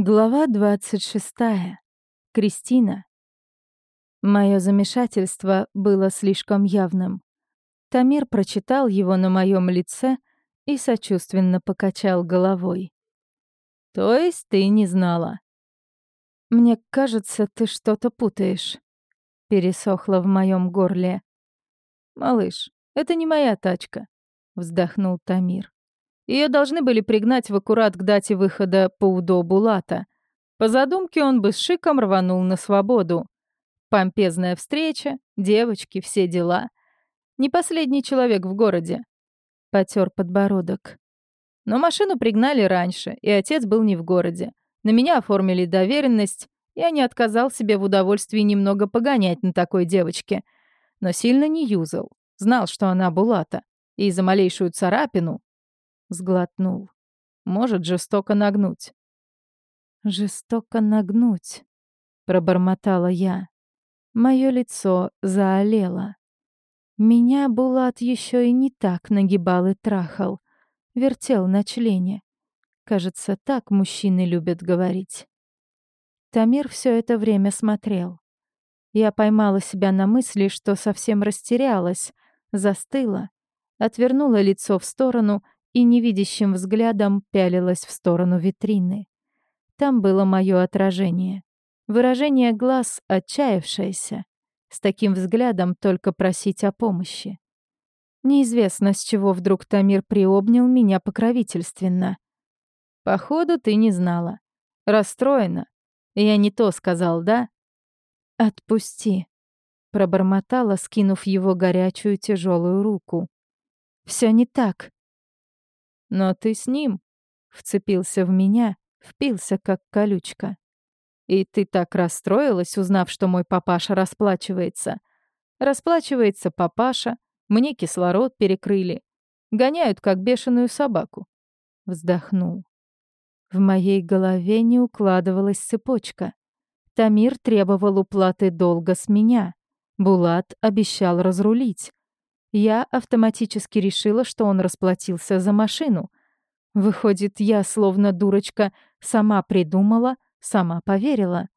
Глава 26. Кристина. Мое замешательство было слишком явным. Тамир прочитал его на моем лице и сочувственно покачал головой. «То есть ты не знала?» «Мне кажется, ты что-то путаешь», — пересохло в моем горле. «Малыш, это не моя тачка», — вздохнул Тамир. Ее должны были пригнать в аккурат к дате выхода по УДО Булата. По задумке он бы с шиком рванул на свободу. Помпезная встреча, девочки, все дела. Не последний человек в городе. Потер подбородок. Но машину пригнали раньше, и отец был не в городе. На меня оформили доверенность. Я не отказал себе в удовольствии немного погонять на такой девочке. Но сильно не юзал. Знал, что она Булата. И за малейшую царапину Сглотнул. Может жестоко нагнуть. «Жестоко нагнуть», — пробормотала я. Моё лицо заолело. Меня Булат ещё и не так нагибал и трахал. Вертел на члене. Кажется, так мужчины любят говорить. Тамир всё это время смотрел. Я поймала себя на мысли, что совсем растерялась, застыла, отвернула лицо в сторону и невидящим взглядом пялилась в сторону витрины. Там было мое отражение. Выражение глаз отчаявшееся. С таким взглядом только просить о помощи. Неизвестно, с чего вдруг Тамир приобнял меня покровительственно. «Походу, ты не знала. Расстроена. Я не то сказал, да?» «Отпусти», — пробормотала, скинув его горячую тяжелую руку. Все не так. Но ты с ним. Вцепился в меня, впился как колючка. И ты так расстроилась, узнав, что мой папаша расплачивается. Расплачивается папаша, мне кислород перекрыли. Гоняют, как бешеную собаку. Вздохнул. В моей голове не укладывалась цепочка. Тамир требовал уплаты долга с меня. Булат обещал разрулить. Я автоматически решила, что он расплатился за машину. Выходит, я, словно дурочка, сама придумала, сама поверила.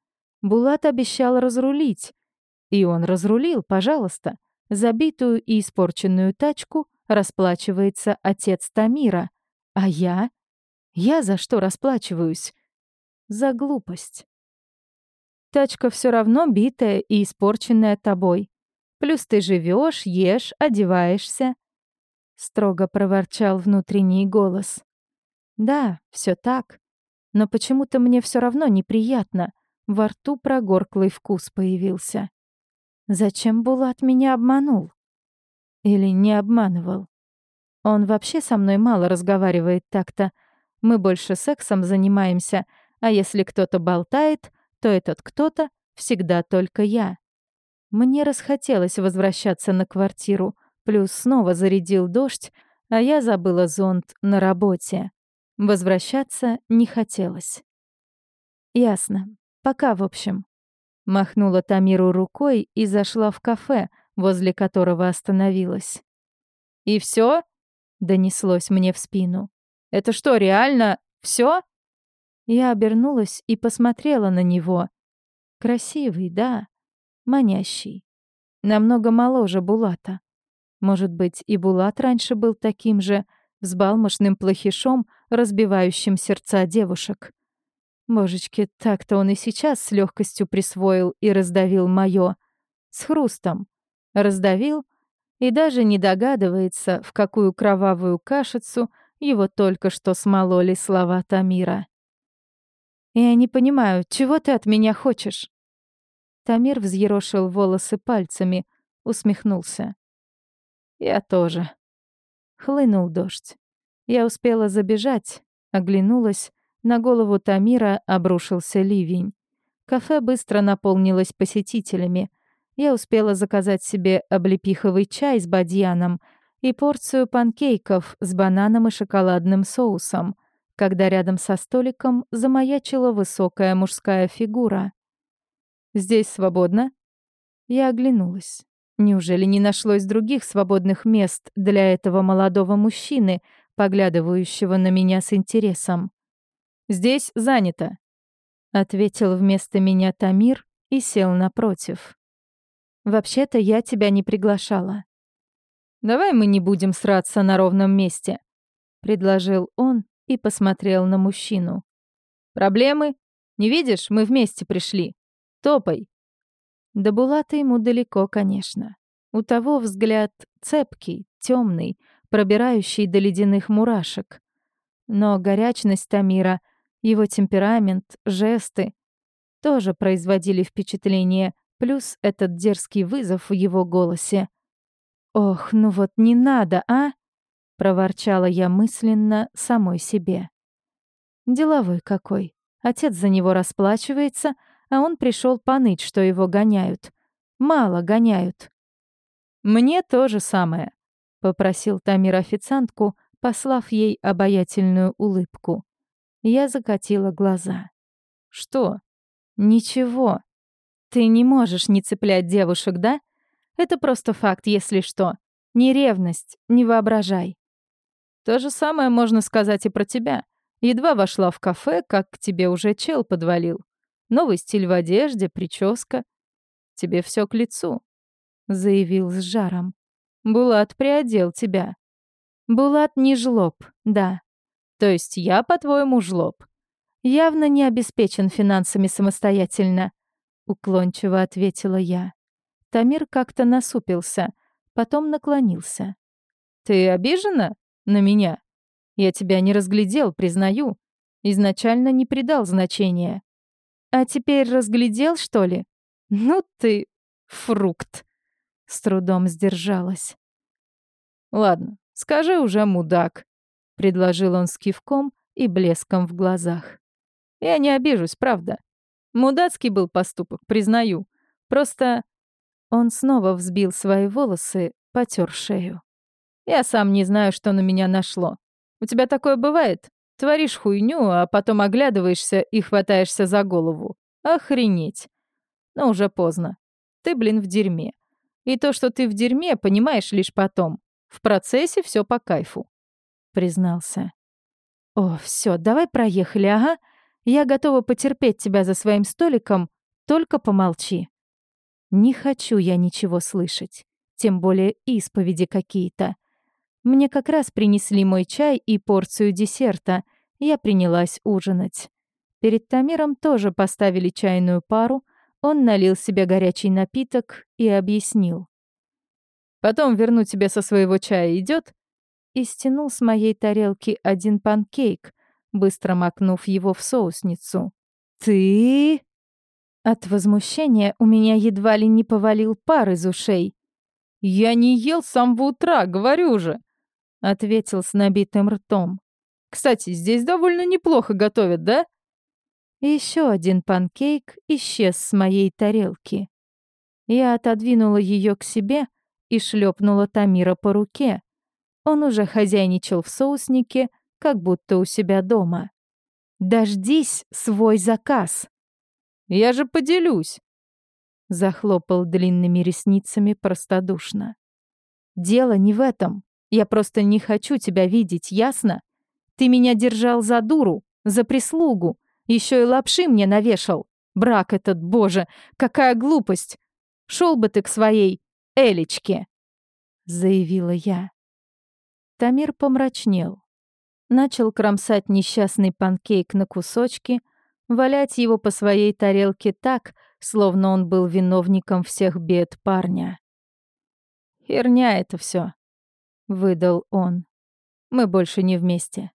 Булат обещал разрулить. И он разрулил, пожалуйста. Забитую и испорченную тачку расплачивается отец Тамира. А я? Я за что расплачиваюсь? За глупость. Тачка все равно битая и испорченная тобой. Плюс ты живешь, ешь, одеваешься. Строго проворчал внутренний голос. Да, все так. Но почему-то мне все равно неприятно. Во рту прогорклый вкус появился. Зачем Булат меня обманул? Или не обманывал? Он вообще со мной мало разговаривает так-то. Мы больше сексом занимаемся, а если кто-то болтает, то этот кто-то всегда только я. Мне расхотелось возвращаться на квартиру, плюс снова зарядил дождь, а я забыла зонт на работе. Возвращаться не хотелось. «Ясно. Пока, в общем». Махнула Тамиру рукой и зашла в кафе, возле которого остановилась. «И все? донеслось мне в спину. «Это что, реально все? Я обернулась и посмотрела на него. Красивый, да, манящий. Намного моложе Булата. Может быть, и Булат раньше был таким же, взбалмошным плохишом, разбивающим сердца девушек. Божечки, так-то он и сейчас с легкостью присвоил и раздавил моё. С хрустом. Раздавил и даже не догадывается, в какую кровавую кашицу его только что смололи слова Тамира. «Я не понимаю, чего ты от меня хочешь?» Тамир взъерошил волосы пальцами, усмехнулся. «Я тоже». Хлынул дождь. Я успела забежать, оглянулась, на голову Тамира обрушился ливень. Кафе быстро наполнилось посетителями. Я успела заказать себе облепиховый чай с бадьяном и порцию панкейков с бананом и шоколадным соусом, когда рядом со столиком замаячила высокая мужская фигура. Здесь свободно?» Я оглянулась. Неужели не нашлось других свободных мест для этого молодого мужчины, поглядывающего на меня с интересом? «Здесь занято», — ответил вместо меня Тамир и сел напротив. «Вообще-то я тебя не приглашала». «Давай мы не будем сраться на ровном месте», — предложил он и посмотрел на мужчину. «Проблемы? Не видишь, мы вместе пришли. Топай». До Булата ему далеко, конечно. У того взгляд цепкий, темный, пробирающий до ледяных мурашек. Но горячность Тамира, его темперамент, жесты тоже производили впечатление, плюс этот дерзкий вызов в его голосе. «Ох, ну вот не надо, а!» — проворчала я мысленно самой себе. Деловой какой. Отец за него расплачивается, а он пришел поныть, что его гоняют. Мало гоняют. «Мне то же самое», — попросил Тамир официантку, послав ей обаятельную улыбку. Я закатила глаза. «Что?» «Ничего. Ты не можешь не цеплять девушек, да? Это просто факт, если что. Не ревность, не воображай». «То же самое можно сказать и про тебя. Едва вошла в кафе, как к тебе уже чел подвалил. Новый стиль в одежде, прическа. Тебе все к лицу заявил с жаром. Булат приодел тебя. Булат не жлоб, да. То есть я, по-твоему, жлоб. Явно не обеспечен финансами самостоятельно, уклончиво ответила я. Тамир как-то насупился, потом наклонился. Ты обижена на меня? Я тебя не разглядел, признаю. Изначально не придал значения. А теперь разглядел, что ли? Ну ты фрукт. С трудом сдержалась. «Ладно, скажи уже, мудак», — предложил он с кивком и блеском в глазах. «Я не обижусь, правда. Мудацкий был поступок, признаю. Просто...» Он снова взбил свои волосы, потер шею. «Я сам не знаю, что на меня нашло. У тебя такое бывает? Творишь хуйню, а потом оглядываешься и хватаешься за голову. Охренеть. Но уже поздно. Ты, блин, в дерьме. И то, что ты в дерьме, понимаешь лишь потом. В процессе все по кайфу», — признался. «О, все, давай проехали, ага. Я готова потерпеть тебя за своим столиком, только помолчи». Не хочу я ничего слышать, тем более исповеди какие-то. Мне как раз принесли мой чай и порцию десерта, я принялась ужинать. Перед Тамиром тоже поставили чайную пару, он налил себе горячий напиток и объяснил. «Потом верну тебе со своего чая идет? И стянул с моей тарелки один панкейк, быстро макнув его в соусницу. «Ты...» От возмущения у меня едва ли не повалил пар из ушей. «Я не ел с самого утра, говорю же!» — ответил с набитым ртом. «Кстати, здесь довольно неплохо готовят, да?» Еще один панкейк исчез с моей тарелки. Я отодвинула ее к себе и шлепнула Тамира по руке. Он уже хозяйничал в соуснике, как будто у себя дома. «Дождись свой заказ!» «Я же поделюсь!» Захлопал длинными ресницами простодушно. «Дело не в этом. Я просто не хочу тебя видеть, ясно? Ты меня держал за дуру, за прислугу, еще и лапши мне навешал. Брак этот, боже, какая глупость. Шел бы ты к своей Элечке, заявила я. Тамир помрачнел. Начал кромсать несчастный панкейк на кусочки, валять его по своей тарелке так, словно он был виновником всех бед парня. «Херня это все, выдал он. «Мы больше не вместе».